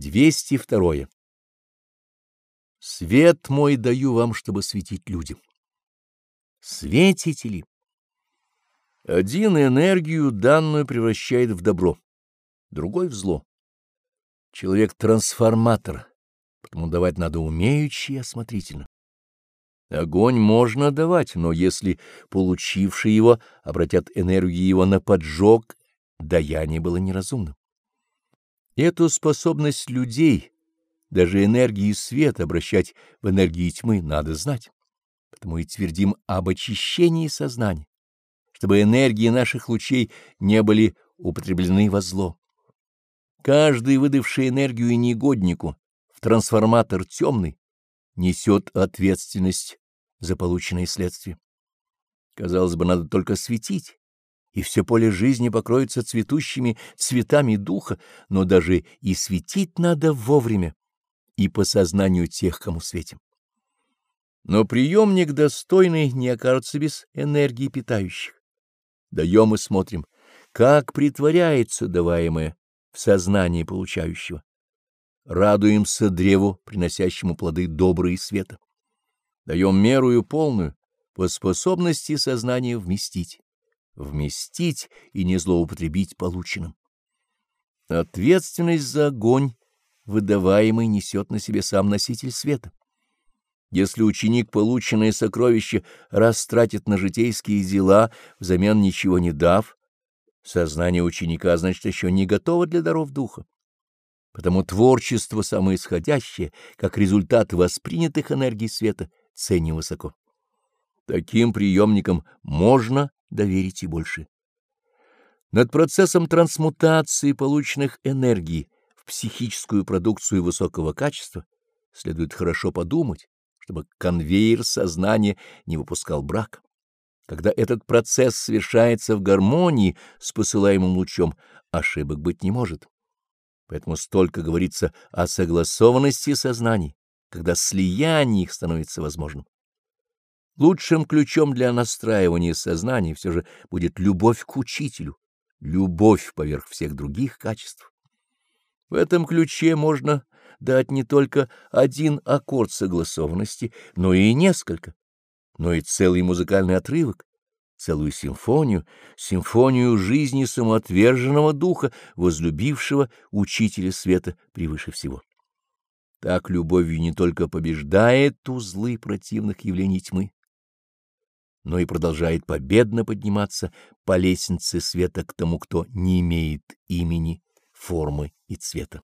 202. Свет мой даю вам, чтобы светить людям. Светите ли? Один энергию данную превращает в добро, другой — в зло. Человек — трансформатор, потому давать надо умеючи и осмотрительно. Огонь можно давать, но если получившие его обратят энергию его на поджог, даяние было неразумным. Эту способность людей, даже энергии света, обращать в энергии тьмы надо знать. Потому и твердим об очищении сознания, чтобы энергии наших лучей не были употреблены во зло. Каждый, выдавший энергию негоднику в трансформатор темный, несет ответственность за полученные следствия. Казалось бы, надо только светить, и все поле жизни покроется цветущими цветами духа, но даже и светить надо вовремя и по сознанию тех, кому светим. Но приемник достойный не окажется без энергии питающих. Даем и смотрим, как притворяется даваемое в сознании получающего. Радуемся древу, приносящему плоды добрые света. Даем мерую полную по способности сознания вместить вместить и не злоупотребить полученным. Ответственность за огонь, выдаваемый, несет на себе сам носитель света. Если ученик полученное сокровище растратит на житейские дела, взамен ничего не дав, сознание ученика, значит, еще не готово для даров духа. Потому творчество самоисходящее, как результат воспринятых энергий света, ценим высоко. Таким приемникам можно доверите больше. Над процессом трансмутации полученных энергий в психическую продукцию высокого качества следует хорошо подумать, чтобы конвейер сознания не выпускал брак. Когда этот процесс совершается в гармонии с посылаемым лучом, ошибок быть не может. Поэтому столько говорится о согласованности сознаний, когда слияние их становится возможным. Лучшим ключом для настраивания сознания все же будет любовь к учителю, любовь поверх всех других качеств. В этом ключе можно дать не только один аккорд согласованности, но и несколько, но и целый музыкальный отрывок, целую симфонию, симфонию жизни самоотверженного духа, возлюбившего учителя света превыше всего. Так любовью не только побеждает узлы противных явлений тьмы, но и продолжает победно подниматься по лестнице света к тому, кто не имеет имени, формы и цвета.